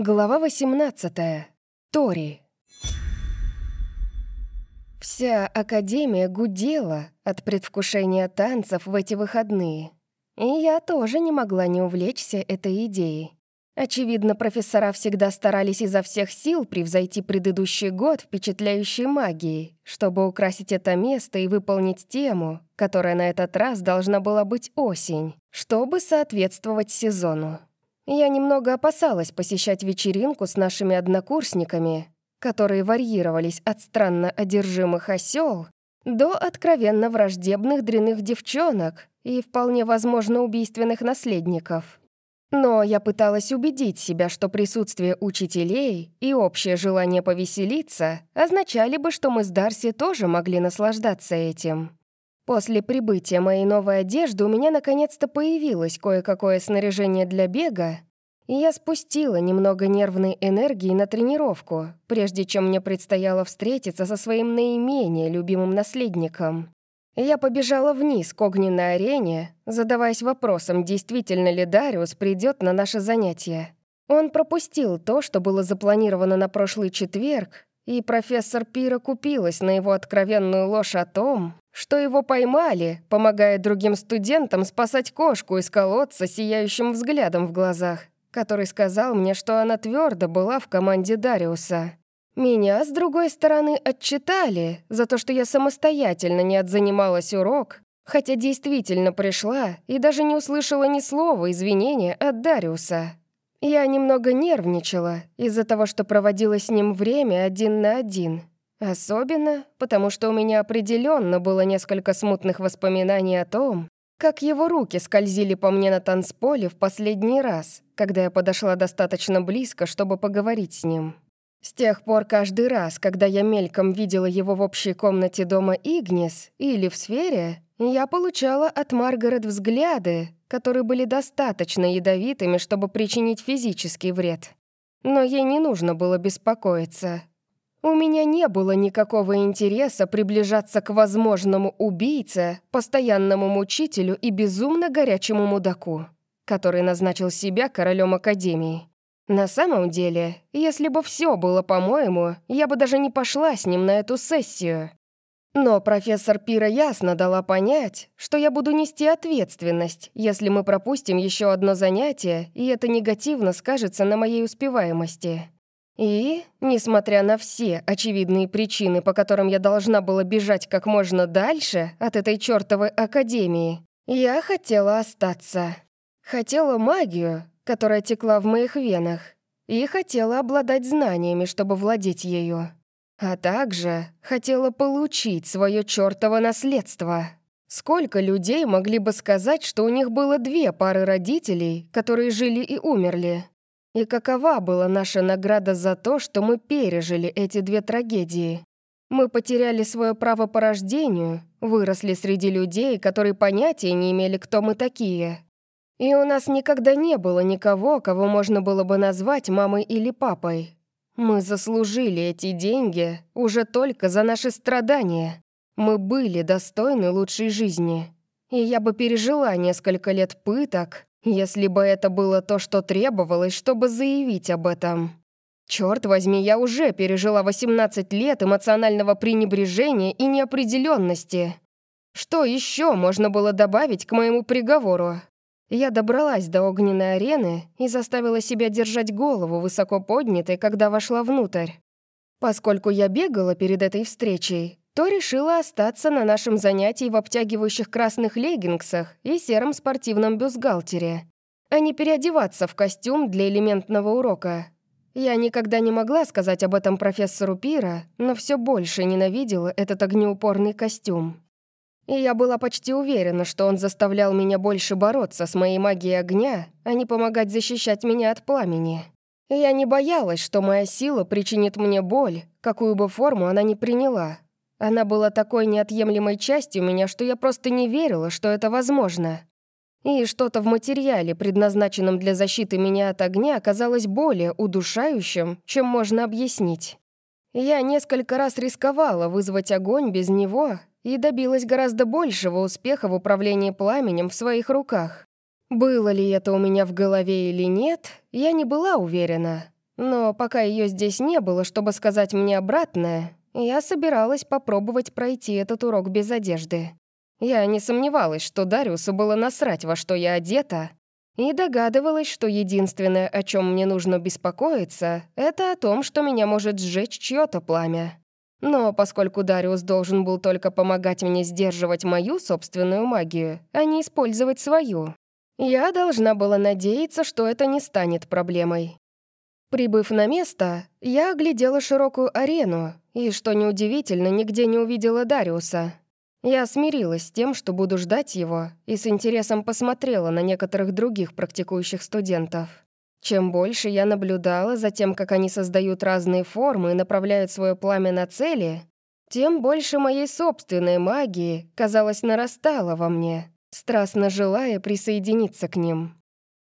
Глава 18. Тори. Вся Академия гудела от предвкушения танцев в эти выходные. И я тоже не могла не увлечься этой идеей. Очевидно, профессора всегда старались изо всех сил превзойти предыдущий год впечатляющей магией, чтобы украсить это место и выполнить тему, которая на этот раз должна была быть осень, чтобы соответствовать сезону. Я немного опасалась посещать вечеринку с нашими однокурсниками, которые варьировались от странно одержимых осел до откровенно враждебных дряных девчонок и вполне возможно убийственных наследников. Но я пыталась убедить себя, что присутствие учителей и общее желание повеселиться означали бы, что мы с Дарси тоже могли наслаждаться этим. После прибытия моей новой одежды у меня наконец-то появилось кое-какое снаряжение для бега, и я спустила немного нервной энергии на тренировку, прежде чем мне предстояло встретиться со своим наименее любимым наследником. Я побежала вниз к огненной арене, задаваясь вопросом, действительно ли Дариус придет на наше занятие. Он пропустил то, что было запланировано на прошлый четверг, и профессор Пира купилась на его откровенную ложь о том, что его поймали, помогая другим студентам спасать кошку из колодца сияющим взглядом в глазах, который сказал мне, что она твердо была в команде Дариуса. Меня, с другой стороны, отчитали за то, что я самостоятельно не отзанималась урок, хотя действительно пришла и даже не услышала ни слова извинения от Дариуса. Я немного нервничала из-за того, что проводила с ним время один на один. Особенно, потому что у меня определенно было несколько смутных воспоминаний о том, как его руки скользили по мне на танцполе в последний раз, когда я подошла достаточно близко, чтобы поговорить с ним. С тех пор каждый раз, когда я мельком видела его в общей комнате дома Игнис или в сфере, я получала от Маргарет взгляды, которые были достаточно ядовитыми, чтобы причинить физический вред. Но ей не нужно было беспокоиться. У меня не было никакого интереса приближаться к возможному убийце, постоянному мучителю и безумно горячему мудаку, который назначил себя королем Академии. На самом деле, если бы все было по-моему, я бы даже не пошла с ним на эту сессию. Но профессор Пира ясно дала понять, что я буду нести ответственность, если мы пропустим еще одно занятие, и это негативно скажется на моей успеваемости. И, несмотря на все очевидные причины, по которым я должна была бежать как можно дальше от этой чертовой академии, я хотела остаться. Хотела магию, которая текла в моих венах, и хотела обладать знаниями, чтобы владеть ею. А также хотела получить свое чертово наследство. Сколько людей могли бы сказать, что у них было две пары родителей, которые жили и умерли? И какова была наша награда за то, что мы пережили эти две трагедии? Мы потеряли свое право по рождению, выросли среди людей, которые понятия не имели, кто мы такие, и у нас никогда не было никого, кого можно было бы назвать мамой или папой. Мы заслужили эти деньги уже только за наши страдания. Мы были достойны лучшей жизни. И я бы пережила несколько лет пыток, если бы это было то, что требовалось, чтобы заявить об этом. Черт возьми, я уже пережила 18 лет эмоционального пренебрежения и неопределенности. Что еще можно было добавить к моему приговору? Я добралась до огненной арены и заставила себя держать голову высоко поднятой, когда вошла внутрь. Поскольку я бегала перед этой встречей, то решила остаться на нашем занятии в обтягивающих красных леггингсах и сером спортивном бюстгальтере, а не переодеваться в костюм для элементного урока. Я никогда не могла сказать об этом профессору Пира, но все больше ненавидела этот огнеупорный костюм. И я была почти уверена, что он заставлял меня больше бороться с моей магией огня, а не помогать защищать меня от пламени. Я не боялась, что моя сила причинит мне боль, какую бы форму она ни приняла. Она была такой неотъемлемой частью меня, что я просто не верила, что это возможно. И что-то в материале, предназначенном для защиты меня от огня, оказалось более удушающим, чем можно объяснить. Я несколько раз рисковала вызвать огонь без него и добилась гораздо большего успеха в управлении пламенем в своих руках. Было ли это у меня в голове или нет, я не была уверена. Но пока ее здесь не было, чтобы сказать мне обратное, я собиралась попробовать пройти этот урок без одежды. Я не сомневалась, что Дариусу было насрать, во что я одета, и догадывалась, что единственное, о чем мне нужно беспокоиться, это о том, что меня может сжечь чье-то пламя. Но поскольку Дариус должен был только помогать мне сдерживать мою собственную магию, а не использовать свою, я должна была надеяться, что это не станет проблемой. Прибыв на место, я оглядела широкую арену и, что неудивительно, нигде не увидела Дариуса. Я смирилась с тем, что буду ждать его, и с интересом посмотрела на некоторых других практикующих студентов. Чем больше я наблюдала за тем, как они создают разные формы и направляют свое пламя на цели, тем больше моей собственной магии, казалось, нарастало во мне, страстно желая присоединиться к ним.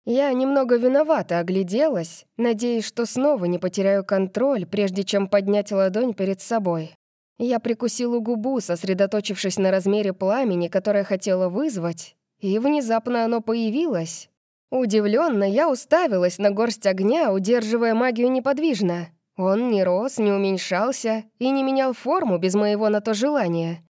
Я немного виновата огляделась, надеясь, что снова не потеряю контроль, прежде чем поднять ладонь перед собой. Я прикусила губу, сосредоточившись на размере пламени, которое хотела вызвать, и внезапно оно появилось. Удивленно я уставилась на горсть огня, удерживая магию неподвижно. Он не рос, не уменьшался и не менял форму без моего на то желания.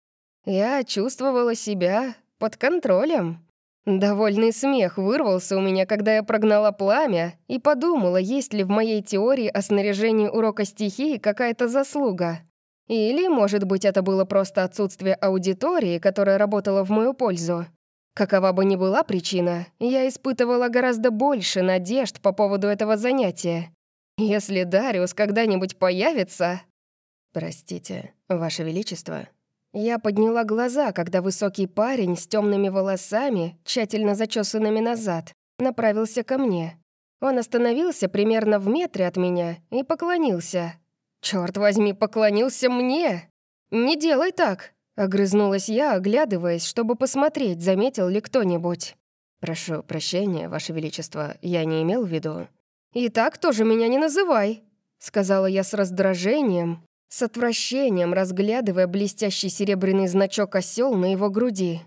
Я чувствовала себя под контролем. Довольный смех вырвался у меня, когда я прогнала пламя и подумала, есть ли в моей теории о снаряжении урока стихии какая-то заслуга. Или, может быть, это было просто отсутствие аудитории, которая работала в мою пользу. Какова бы ни была причина, я испытывала гораздо больше надежд по поводу этого занятия. Если Дариус когда-нибудь появится... Простите, Ваше Величество. Я подняла глаза, когда высокий парень с темными волосами, тщательно зачесанными назад, направился ко мне. Он остановился примерно в метре от меня и поклонился, «Черт возьми, поклонился мне! Не делай так!» Огрызнулась я, оглядываясь, чтобы посмотреть, заметил ли кто-нибудь. «Прошу прощения, Ваше Величество, я не имел в виду». «И так тоже меня не называй», — сказала я с раздражением, с отвращением, разглядывая блестящий серебряный значок осел на его груди.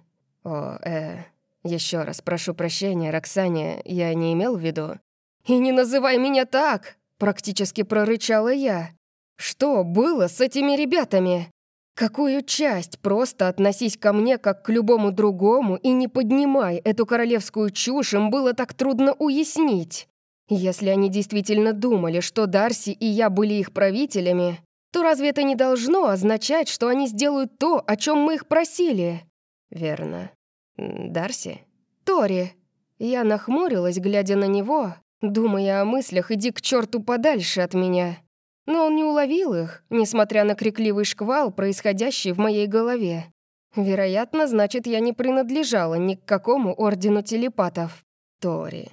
«О, э, еще раз прошу прощения, Роксане, я не имел в виду». «И не называй меня так!» — практически прорычала я. Что было с этими ребятами? Какую часть просто относись ко мне как к любому другому и не поднимай эту королевскую чушь им было так трудно уяснить? Если они действительно думали, что Дарси и я были их правителями, то разве это не должно означать, что они сделают то, о чем мы их просили? Верно. Дарси? Тори. Я нахмурилась, глядя на него, думая о мыслях «иди к черту подальше от меня». Но он не уловил их, несмотря на крикливый шквал, происходящий в моей голове. Вероятно, значит, я не принадлежала ни к какому ордену телепатов. Тори.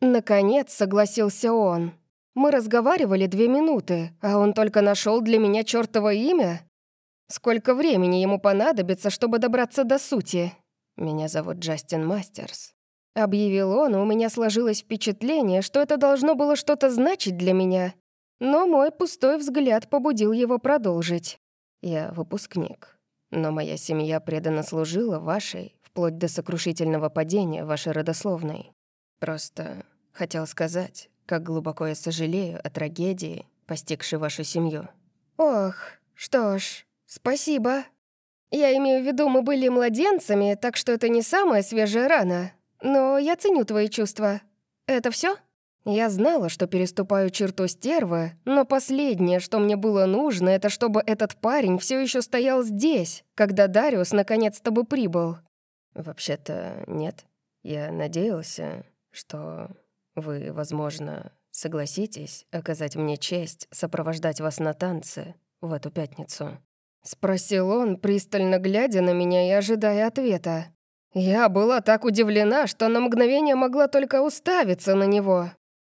Наконец согласился он. Мы разговаривали две минуты, а он только нашел для меня чертово имя? Сколько времени ему понадобится, чтобы добраться до сути? Меня зовут Джастин Мастерс. Объявил он, и у меня сложилось впечатление, что это должно было что-то значить для меня. Но мой пустой взгляд побудил его продолжить. «Я выпускник, но моя семья преданно служила вашей, вплоть до сокрушительного падения вашей родословной. Просто хотел сказать, как глубоко я сожалею о трагедии, постигшей вашу семью». «Ох, что ж, спасибо. Я имею в виду, мы были младенцами, так что это не самая свежая рана. Но я ценю твои чувства. Это все? Я знала, что переступаю черту стервы, но последнее, что мне было нужно, это чтобы этот парень все еще стоял здесь, когда Дариус наконец-то бы прибыл. Вообще-то нет. Я надеялся, что вы, возможно, согласитесь оказать мне честь сопровождать вас на танцы в эту пятницу. Спросил он, пристально глядя на меня и ожидая ответа. Я была так удивлена, что на мгновение могла только уставиться на него.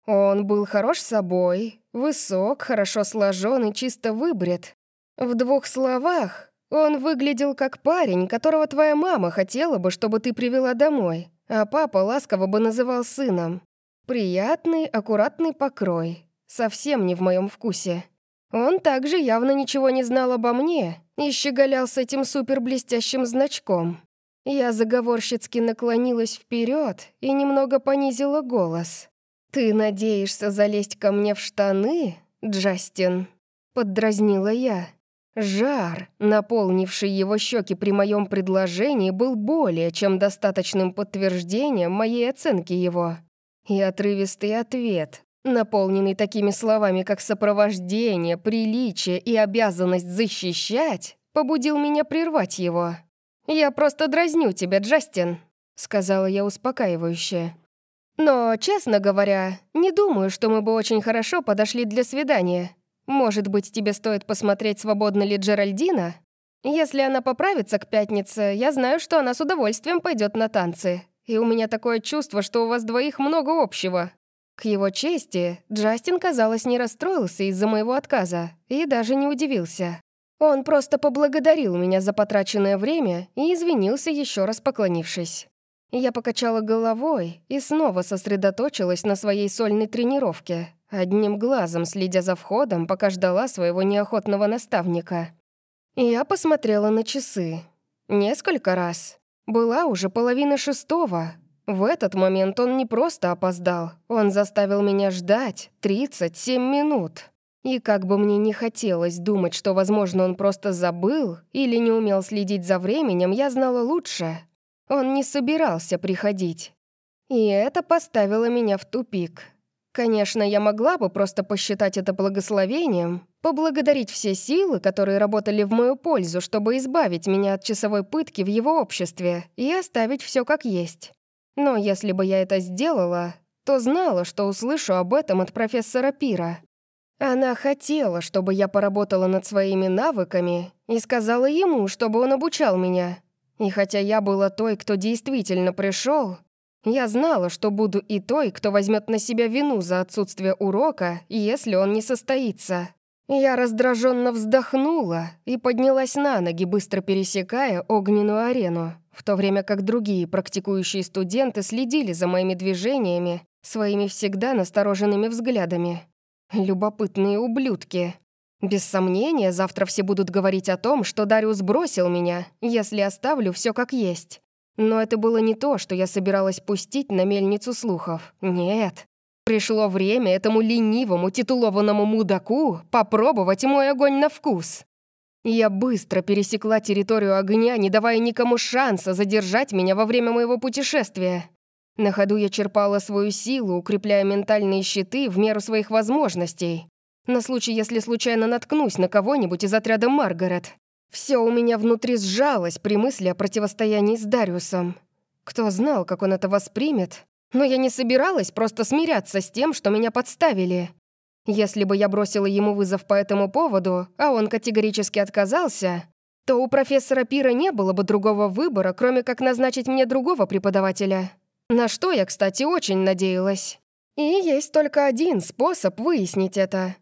Он был хорош собой, высок, хорошо сложен и чисто выбрит. В двух словах, он выглядел как парень, которого твоя мама хотела бы, чтобы ты привела домой, а папа ласково бы называл сыном. Приятный, аккуратный покрой. Совсем не в моем вкусе. Он также явно ничего не знал обо мне и щеголял с этим суперблестящим значком. Я заговорщицки наклонилась вперед и немного понизила голос. «Ты надеешься залезть ко мне в штаны, Джастин?» Поддразнила я. Жар, наполнивший его щеки при моем предложении, был более чем достаточным подтверждением моей оценки его. И отрывистый ответ, наполненный такими словами, как сопровождение, приличие и обязанность защищать, побудил меня прервать его. «Я просто дразню тебя, Джастин», — сказала я успокаивающе. «Но, честно говоря, не думаю, что мы бы очень хорошо подошли для свидания. Может быть, тебе стоит посмотреть, свободна ли Джеральдина? Если она поправится к пятнице, я знаю, что она с удовольствием пойдет на танцы. И у меня такое чувство, что у вас двоих много общего». К его чести, Джастин, казалось, не расстроился из-за моего отказа и даже не удивился. Он просто поблагодарил меня за потраченное время и извинился, еще раз поклонившись. Я покачала головой и снова сосредоточилась на своей сольной тренировке, одним глазом следя за входом, пока ждала своего неохотного наставника. Я посмотрела на часы. Несколько раз. Была уже половина шестого. В этот момент он не просто опоздал, он заставил меня ждать 37 минут. И как бы мне не хотелось думать, что, возможно, он просто забыл или не умел следить за временем, я знала лучше. Он не собирался приходить. И это поставило меня в тупик. Конечно, я могла бы просто посчитать это благословением, поблагодарить все силы, которые работали в мою пользу, чтобы избавить меня от часовой пытки в его обществе и оставить все как есть. Но если бы я это сделала, то знала, что услышу об этом от профессора Пира. Она хотела, чтобы я поработала над своими навыками и сказала ему, чтобы он обучал меня. И хотя я была той, кто действительно пришел, я знала, что буду и той, кто возьмет на себя вину за отсутствие урока, если он не состоится. Я раздраженно вздохнула и поднялась на ноги, быстро пересекая огненную арену, в то время как другие практикующие студенты следили за моими движениями своими всегда настороженными взглядами. Любопытные ублюдки. Без сомнения, завтра все будут говорить о том, что Дариус бросил меня, если оставлю все как есть. Но это было не то, что я собиралась пустить на мельницу слухов. Нет. Пришло время этому ленивому, титулованному мудаку попробовать мой огонь на вкус. Я быстро пересекла территорию огня, не давая никому шанса задержать меня во время моего путешествия. На ходу я черпала свою силу, укрепляя ментальные щиты в меру своих возможностей. На случай, если случайно наткнусь на кого-нибудь из отряда Маргарет. Все у меня внутри сжалось при мысли о противостоянии с Дариусом. Кто знал, как он это воспримет, но я не собиралась просто смиряться с тем, что меня подставили. Если бы я бросила ему вызов по этому поводу, а он категорически отказался, то у профессора Пира не было бы другого выбора, кроме как назначить мне другого преподавателя. На что я, кстати, очень надеялась. И есть только один способ выяснить это.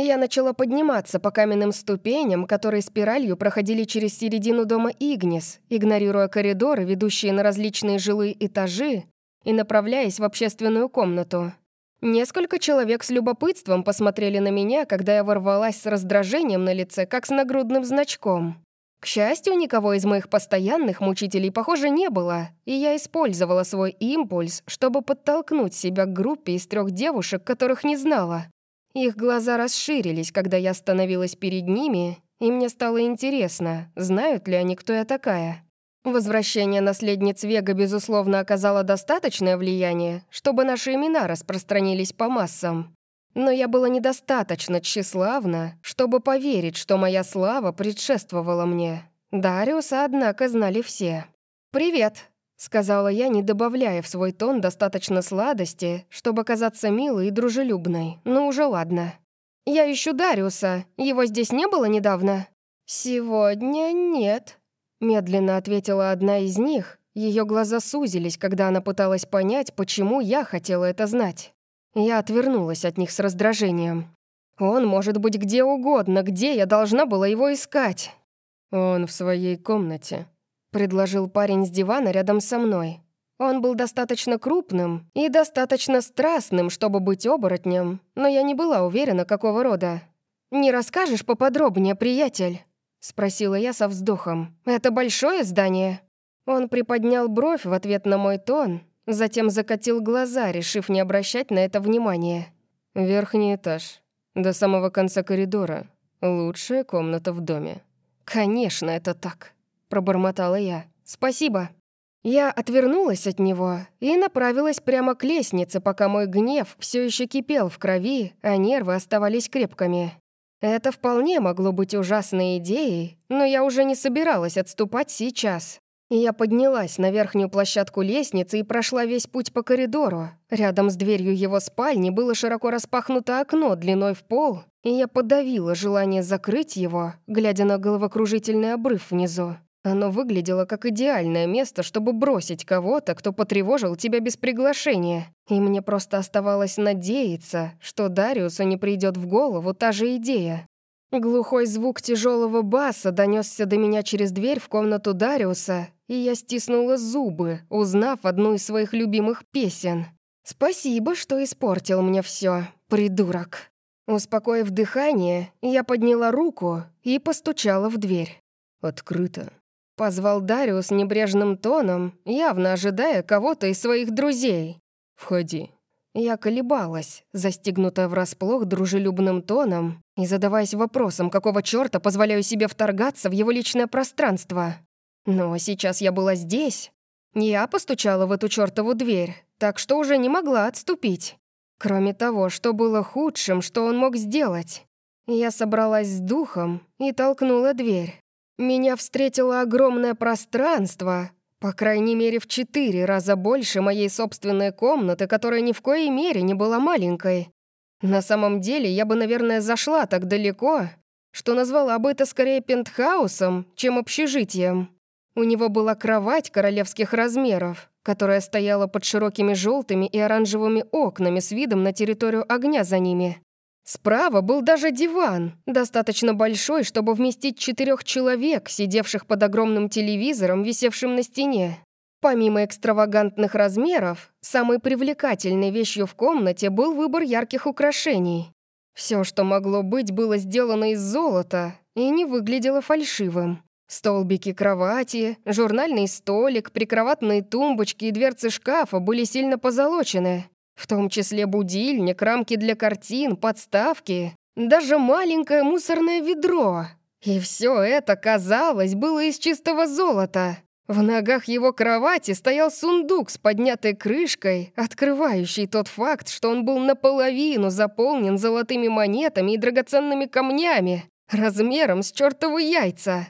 Я начала подниматься по каменным ступеням, которые спиралью проходили через середину дома Игнис, игнорируя коридоры, ведущие на различные жилые этажи, и направляясь в общественную комнату. Несколько человек с любопытством посмотрели на меня, когда я ворвалась с раздражением на лице, как с нагрудным значком. К счастью, никого из моих постоянных мучителей, похоже, не было, и я использовала свой импульс, чтобы подтолкнуть себя к группе из трех девушек, которых не знала. Их глаза расширились, когда я становилась перед ними, и мне стало интересно, знают ли они, кто я такая. Возвращение наследниц Вега, безусловно, оказало достаточное влияние, чтобы наши имена распространились по массам. Но я была недостаточно тщеславна, чтобы поверить, что моя слава предшествовала мне. Дариуса, однако, знали все. «Привет», — сказала я, не добавляя в свой тон достаточно сладости, чтобы казаться милой и дружелюбной. «Ну уже ладно. Я ищу Дариуса. Его здесь не было недавно?» «Сегодня нет», — медленно ответила одна из них. Ее глаза сузились, когда она пыталась понять, почему я хотела это знать. Я отвернулась от них с раздражением. «Он может быть где угодно, где я должна была его искать?» «Он в своей комнате», — предложил парень с дивана рядом со мной. Он был достаточно крупным и достаточно страстным, чтобы быть оборотнем, но я не была уверена, какого рода. «Не расскажешь поподробнее, приятель?» — спросила я со вздохом. «Это большое здание?» Он приподнял бровь в ответ на мой тон, затем закатил глаза, решив не обращать на это внимания. «Верхний этаж. До самого конца коридора. Лучшая комната в доме». «Конечно, это так», — пробормотала я. «Спасибо». Я отвернулась от него и направилась прямо к лестнице, пока мой гнев все еще кипел в крови, а нервы оставались крепкими. Это вполне могло быть ужасной идеей, но я уже не собиралась отступать сейчас. Я поднялась на верхнюю площадку лестницы и прошла весь путь по коридору. Рядом с дверью его спальни было широко распахнуто окно длиной в пол, и я подавила желание закрыть его, глядя на головокружительный обрыв внизу. Оно выглядело как идеальное место, чтобы бросить кого-то, кто потревожил тебя без приглашения. И мне просто оставалось надеяться, что Дариусу не придет в голову та же идея. Глухой звук тяжелого баса донесся до меня через дверь в комнату Дариуса, и я стиснула зубы, узнав одну из своих любимых песен. «Спасибо, что испортил мне все, придурок». Успокоив дыхание, я подняла руку и постучала в дверь. «Открыто», Позвал Дариус небрежным тоном, явно ожидая кого-то из своих друзей. «Входи». Я колебалась, застигнутая врасплох дружелюбным тоном и задаваясь вопросом, какого чёрта позволяю себе вторгаться в его личное пространство. Но сейчас я была здесь. Я постучала в эту чёртову дверь, так что уже не могла отступить. Кроме того, что было худшим, что он мог сделать. Я собралась с духом и толкнула дверь. Меня встретило огромное пространство, по крайней мере в четыре раза больше моей собственной комнаты, которая ни в коей мере не была маленькой. На самом деле я бы, наверное, зашла так далеко, что назвала бы это скорее пентхаусом, чем общежитием. У него была кровать королевских размеров, которая стояла под широкими желтыми и оранжевыми окнами с видом на территорию огня за ними. Справа был даже диван, достаточно большой, чтобы вместить четырех человек, сидевших под огромным телевизором, висевшим на стене. Помимо экстравагантных размеров, самой привлекательной вещью в комнате был выбор ярких украшений. Все, что могло быть, было сделано из золота и не выглядело фальшивым. Столбики кровати, журнальный столик, прикроватные тумбочки и дверцы шкафа были сильно позолочены. В том числе будильник, рамки для картин, подставки, даже маленькое мусорное ведро. И все это, казалось, было из чистого золота. В ногах его кровати стоял сундук с поднятой крышкой, открывающий тот факт, что он был наполовину заполнен золотыми монетами и драгоценными камнями, размером с чертовы яйца.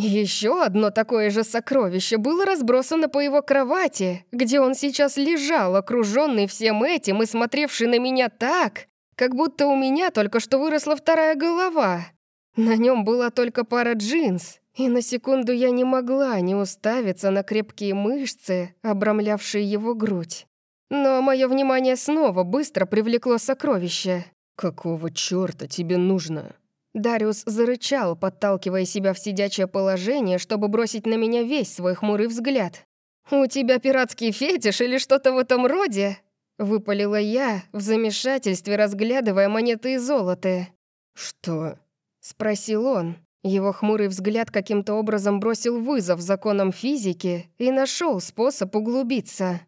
Еще одно такое же сокровище было разбросано по его кровати, где он сейчас лежал, окруженный всем этим и смотревший на меня так, как будто у меня только что выросла вторая голова. На нем была только пара джинс, и на секунду я не могла не уставиться на крепкие мышцы, обрамлявшие его грудь. Но мое внимание снова быстро привлекло сокровище. «Какого чёрта тебе нужно?» Дариус зарычал, подталкивая себя в сидячее положение, чтобы бросить на меня весь свой хмурый взгляд. «У тебя пиратский фетиш или что-то в этом роде?» Выпалила я, в замешательстве разглядывая монеты и золото. «Что?» Спросил он. Его хмурый взгляд каким-то образом бросил вызов законам физики и нашел способ углубиться.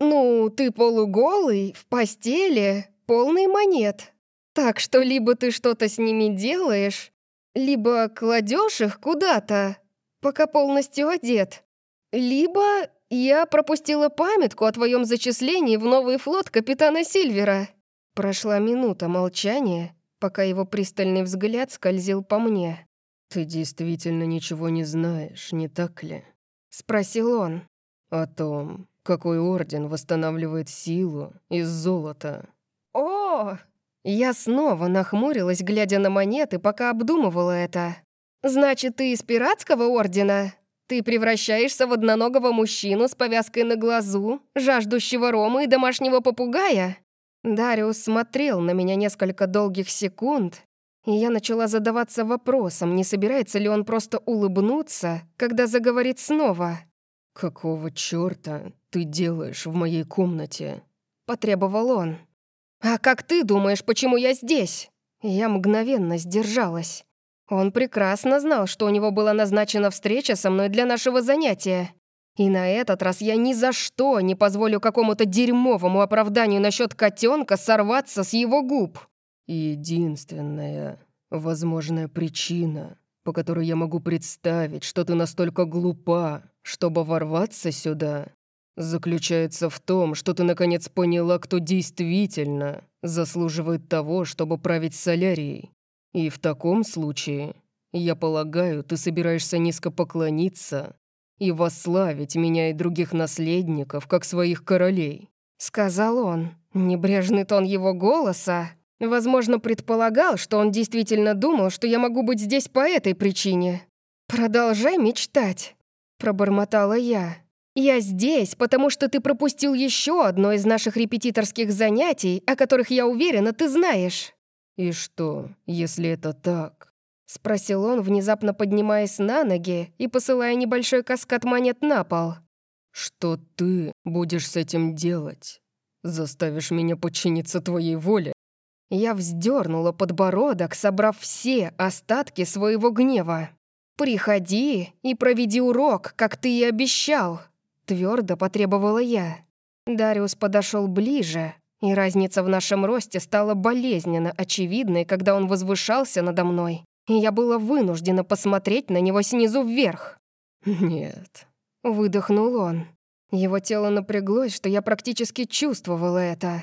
«Ну, ты полуголый, в постели, полный монет. Так что либо ты что-то с ними делаешь, либо кладешь их куда-то, пока полностью одет, либо я пропустила памятку о твоем зачислении в новый флот капитана Сильвера». Прошла минута молчания, пока его пристальный взгляд скользил по мне. «Ты действительно ничего не знаешь, не так ли?» — спросил он. «О том, какой орден восстанавливает силу из золота». «О!» Я снова нахмурилась, глядя на монеты, пока обдумывала это. «Значит, ты из пиратского ордена? Ты превращаешься в одноногого мужчину с повязкой на глазу, жаждущего рома и домашнего попугая?» Дариус смотрел на меня несколько долгих секунд, и я начала задаваться вопросом, не собирается ли он просто улыбнуться, когда заговорит снова. «Какого чёрта ты делаешь в моей комнате?» — потребовал он. «А как ты думаешь, почему я здесь?» Я мгновенно сдержалась. Он прекрасно знал, что у него была назначена встреча со мной для нашего занятия. И на этот раз я ни за что не позволю какому-то дерьмовому оправданию насчет котенка сорваться с его губ. Единственная возможная причина, по которой я могу представить, что ты настолько глупа, чтобы ворваться сюда, заключается в том, что ты наконец поняла, кто действительно заслуживает того, чтобы править солярией. И в таком случае, я полагаю, ты собираешься низко поклониться и восславить меня и других наследников, как своих королей», — сказал он. Небрежный тон его голоса, возможно, предполагал, что он действительно думал, что я могу быть здесь по этой причине. «Продолжай мечтать», — пробормотала я. «Я здесь, потому что ты пропустил еще одно из наших репетиторских занятий, о которых, я уверена, ты знаешь». «И что, если это так?» — спросил он, внезапно поднимаясь на ноги и посылая небольшой каскад монет на пол. «Что ты будешь с этим делать? Заставишь меня подчиниться твоей воле?» Я вздернула подбородок, собрав все остатки своего гнева. «Приходи и проведи урок, как ты и обещал», — твердо потребовала я. Дариус подошел ближе, и разница в нашем росте стала болезненно очевидной, когда он возвышался надо мной и я была вынуждена посмотреть на него снизу вверх. «Нет», — выдохнул он. Его тело напряглось, что я практически чувствовала это.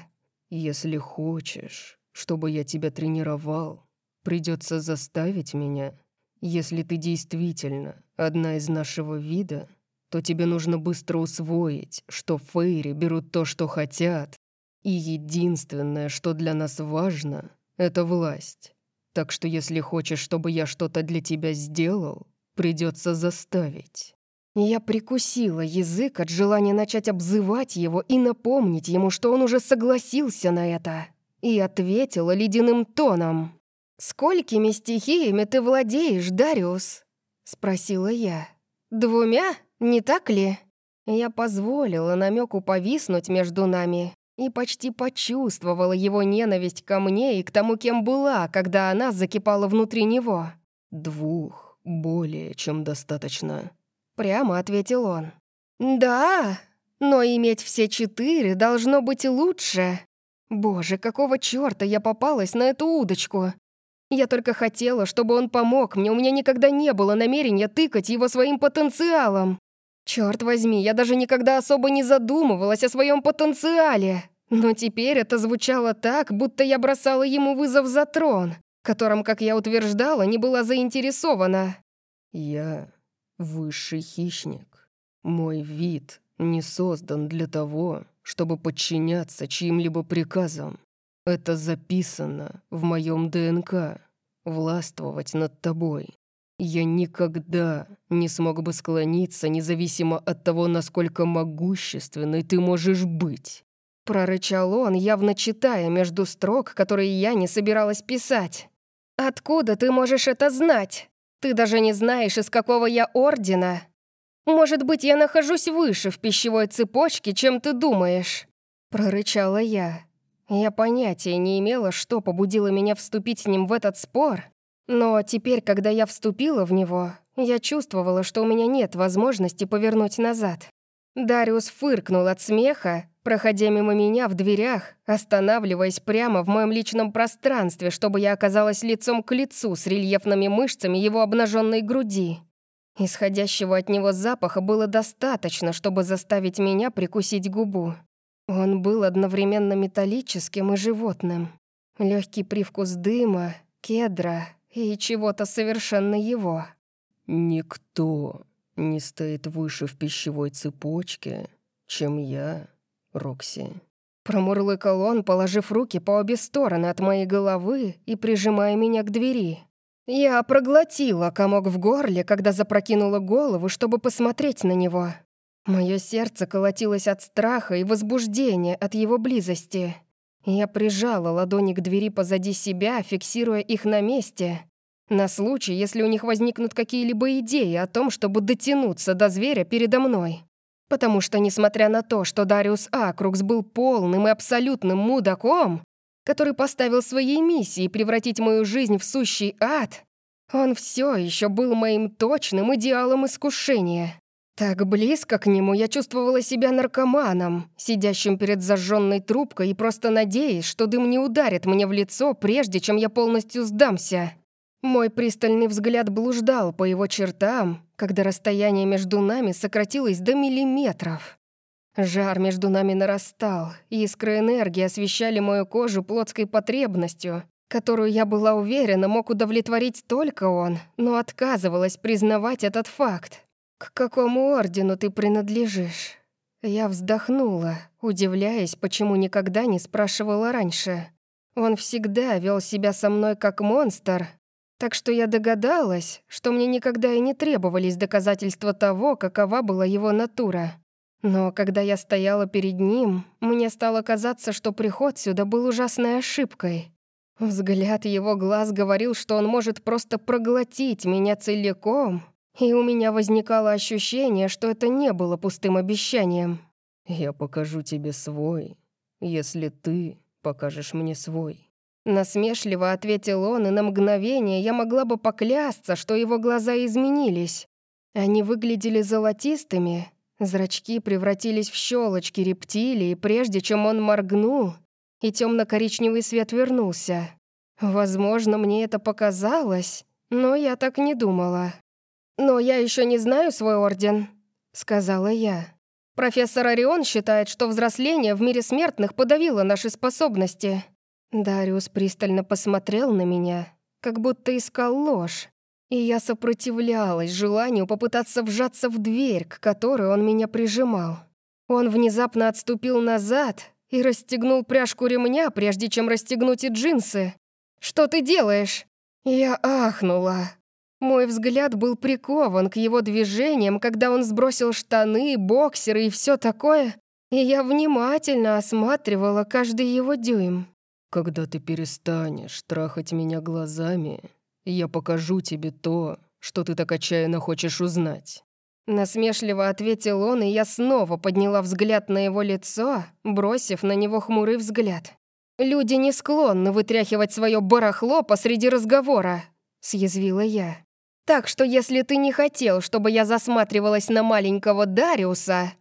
«Если хочешь, чтобы я тебя тренировал, придется заставить меня. Если ты действительно одна из нашего вида, то тебе нужно быстро усвоить, что фейри берут то, что хотят, и единственное, что для нас важно, — это власть. Так что если хочешь, чтобы я что-то для тебя сделал, придется заставить». Я прикусила язык от желания начать обзывать его и напомнить ему, что он уже согласился на это. И ответила ледяным тоном. «Сколькими стихиями ты владеешь, Дариус?» — спросила я. «Двумя, не так ли?» Я позволила намеку повиснуть между нами и почти почувствовала его ненависть ко мне и к тому, кем была, когда она закипала внутри него. «Двух более чем достаточно», — прямо ответил он. «Да, но иметь все четыре должно быть лучше. Боже, какого чёрта я попалась на эту удочку? Я только хотела, чтобы он помог мне, у меня никогда не было намерения тыкать его своим потенциалом. Черт возьми, я даже никогда особо не задумывалась о своем потенциале. Но теперь это звучало так, будто я бросала ему вызов за трон, которым, как я утверждала, не была заинтересована. «Я высший хищник. Мой вид не создан для того, чтобы подчиняться чьим-либо приказам. Это записано в моем ДНК. Властвовать над тобой. Я никогда не смог бы склониться, независимо от того, насколько могущественной ты можешь быть. Прорычал он, явно читая между строк, которые я не собиралась писать. «Откуда ты можешь это знать? Ты даже не знаешь, из какого я ордена. Может быть, я нахожусь выше в пищевой цепочке, чем ты думаешь?» Прорычала я. Я понятия не имела, что побудило меня вступить с ним в этот спор, но теперь, когда я вступила в него, я чувствовала, что у меня нет возможности повернуть назад. Дариус фыркнул от смеха, проходя мимо меня в дверях, останавливаясь прямо в моем личном пространстве, чтобы я оказалась лицом к лицу с рельефными мышцами его обнаженной груди. Исходящего от него запаха было достаточно, чтобы заставить меня прикусить губу. Он был одновременно металлическим и животным. Легкий привкус дыма, кедра, и чего-то совершенно его. «Никто не стоит выше в пищевой цепочке, чем я, Рокси». Промурлыкал он, положив руки по обе стороны от моей головы и прижимая меня к двери. Я проглотила комок в горле, когда запрокинула голову, чтобы посмотреть на него. Мое сердце колотилось от страха и возбуждения от его близости. Я прижала ладони к двери позади себя, фиксируя их на месте, на случай, если у них возникнут какие-либо идеи о том, чтобы дотянуться до зверя передо мной. Потому что, несмотря на то, что Дариус Акрукс был полным и абсолютным мудаком, который поставил своей миссией превратить мою жизнь в сущий ад, он все еще был моим точным идеалом искушения. Так близко к нему я чувствовала себя наркоманом, сидящим перед зажженной трубкой и просто надеясь, что дым не ударит мне в лицо, прежде чем я полностью сдамся. Мой пристальный взгляд блуждал по его чертам, когда расстояние между нами сократилось до миллиметров. Жар между нами нарастал, и искры энергии освещали мою кожу плотской потребностью, которую я была уверена мог удовлетворить только он, но отказывалась признавать этот факт. «К какому ордену ты принадлежишь?» Я вздохнула, удивляясь, почему никогда не спрашивала раньше. Он всегда вел себя со мной как монстр, так что я догадалась, что мне никогда и не требовались доказательства того, какова была его натура. Но когда я стояла перед ним, мне стало казаться, что приход сюда был ужасной ошибкой. Взгляд его глаз говорил, что он может просто проглотить меня целиком, и у меня возникало ощущение, что это не было пустым обещанием. «Я покажу тебе свой, если ты покажешь мне свой». Насмешливо ответил он, и на мгновение я могла бы поклясться, что его глаза изменились. Они выглядели золотистыми, зрачки превратились в щелочки рептилии, прежде чем он моргнул, и темно-коричневый свет вернулся. Возможно, мне это показалось, но я так не думала. «Но я еще не знаю свой орден», — сказала я. «Профессор Орион считает, что взросление в мире смертных подавило наши способности». Дариус пристально посмотрел на меня, как будто искал ложь, и я сопротивлялась желанию попытаться вжаться в дверь, к которой он меня прижимал. Он внезапно отступил назад и расстегнул пряжку ремня, прежде чем расстегнуть и джинсы. «Что ты делаешь?» Я ахнула. Мой взгляд был прикован к его движениям, когда он сбросил штаны, боксеры и все такое, и я внимательно осматривала каждый его дюйм. «Когда ты перестанешь трахать меня глазами, я покажу тебе то, что ты так отчаянно хочешь узнать». Насмешливо ответил он, и я снова подняла взгляд на его лицо, бросив на него хмурый взгляд. «Люди не склонны вытряхивать свое барахло посреди разговора», — съязвила я. «Так что если ты не хотел, чтобы я засматривалась на маленького Дариуса,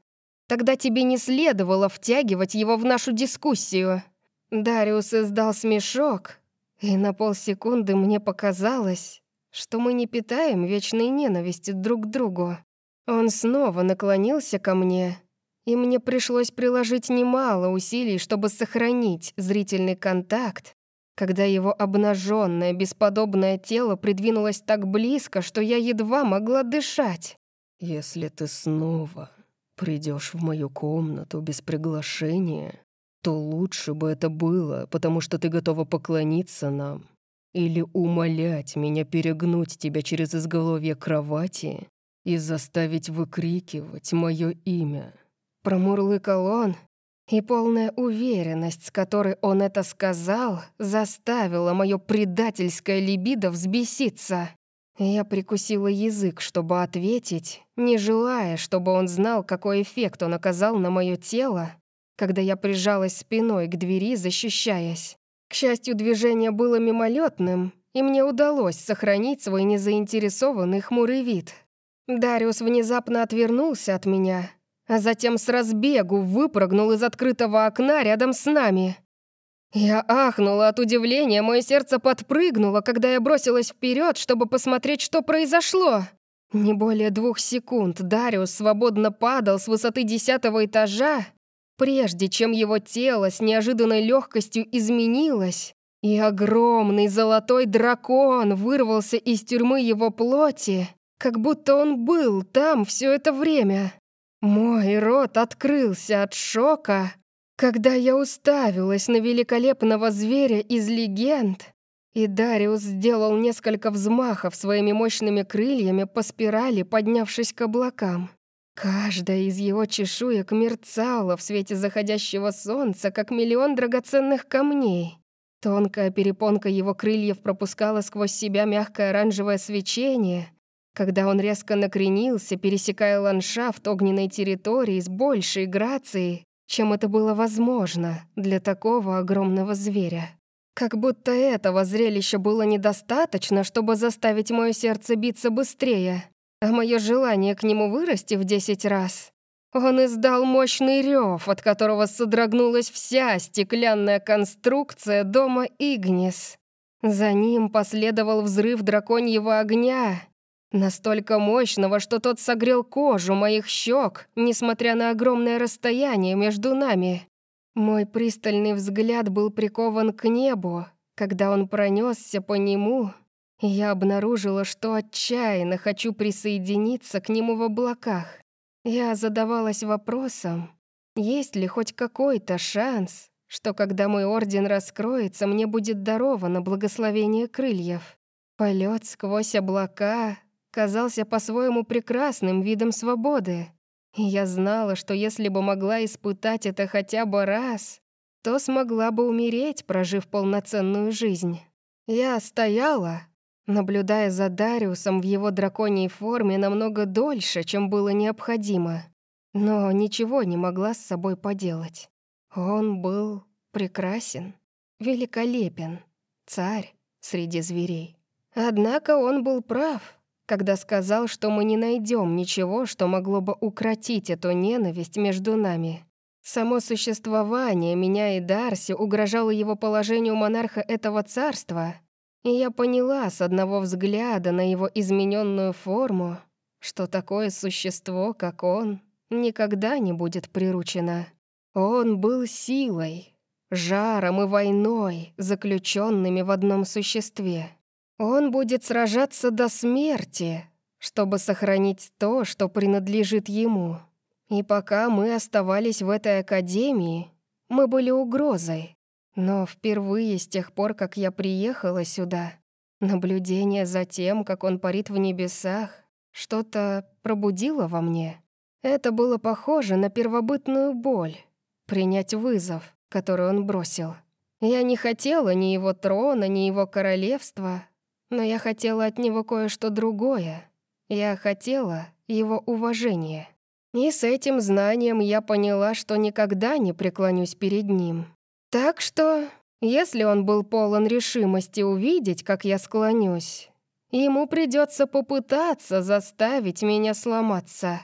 тогда тебе не следовало втягивать его в нашу дискуссию». Дариус издал смешок, и на полсекунды мне показалось, что мы не питаем вечной ненависти друг к другу. Он снова наклонился ко мне, и мне пришлось приложить немало усилий, чтобы сохранить зрительный контакт, когда его обнаженное, бесподобное тело придвинулось так близко, что я едва могла дышать. «Если ты снова придешь в мою комнату без приглашения, то лучше бы это было, потому что ты готова поклониться нам или умолять меня перегнуть тебя через изголовье кровати и заставить выкрикивать мое имя». Промурлыкал он, и полная уверенность, с которой он это сказал, заставила мое предательское либидо взбеситься. Я прикусила язык, чтобы ответить, не желая, чтобы он знал, какой эффект он оказал на мое тело, когда я прижалась спиной к двери, защищаясь. К счастью, движение было мимолетным, и мне удалось сохранить свой незаинтересованный хмурый вид. Дариус внезапно отвернулся от меня, а затем с разбегу выпрыгнул из открытого окна рядом с нами. Я ахнула от удивления, мое сердце подпрыгнуло, когда я бросилась вперед, чтобы посмотреть, что произошло. Не более двух секунд Дариус свободно падал с высоты десятого этажа, прежде чем его тело с неожиданной легкостью изменилось, и огромный золотой дракон вырвался из тюрьмы его плоти, как будто он был там все это время. Мой рот открылся от шока, когда я уставилась на великолепного зверя из легенд, и Дариус сделал несколько взмахов своими мощными крыльями по спирали, поднявшись к облакам. Каждая из его чешуек мерцала в свете заходящего солнца, как миллион драгоценных камней. Тонкая перепонка его крыльев пропускала сквозь себя мягкое оранжевое свечение, когда он резко накренился, пересекая ландшафт огненной территории с большей грацией, чем это было возможно для такого огромного зверя. Как будто этого зрелища было недостаточно, чтобы заставить мое сердце биться быстрее. а мое желание к нему вырасти в десять раз. Он издал мощный рев, от которого содрогнулась вся стеклянная конструкция дома Игнис. За ним последовал взрыв драконьего огня, настолько мощного, что тот согрел кожу моих щек, несмотря на огромное расстояние между нами. Мой пристальный взгляд был прикован к небу, когда он пронесся по нему, я обнаружила, что отчаянно хочу присоединиться к нему в облаках. Я задавалась вопросом, есть ли хоть какой-то шанс, что когда мой орден раскроется, мне будет даровано благословение крыльев. Полет сквозь облака казался по-своему прекрасным видом свободы. И я знала, что если бы могла испытать это хотя бы раз, то смогла бы умереть, прожив полноценную жизнь. Я стояла, наблюдая за Дариусом в его драконьей форме намного дольше, чем было необходимо. Но ничего не могла с собой поделать. Он был прекрасен, великолепен, царь среди зверей. Однако он был прав, когда сказал, что мы не найдем ничего, что могло бы укротить эту ненависть между нами. Само существование меня и Дарси угрожало его положению монарха этого царства, и я поняла с одного взгляда на его измененную форму, что такое существо, как он, никогда не будет приручено. Он был силой, жаром и войной, заключенными в одном существе. Он будет сражаться до смерти, чтобы сохранить то, что принадлежит ему. И пока мы оставались в этой академии, мы были угрозой. Но впервые с тех пор, как я приехала сюда, наблюдение за тем, как он парит в небесах, что-то пробудило во мне. Это было похоже на первобытную боль, принять вызов, который он бросил. Я не хотела ни его трона, ни его королевства, но я хотела от него кое-что другое. Я хотела его уважения. И с этим знанием я поняла, что никогда не преклонюсь перед ним. Так что, если он был полон решимости увидеть, как я склонюсь, ему придется попытаться заставить меня сломаться.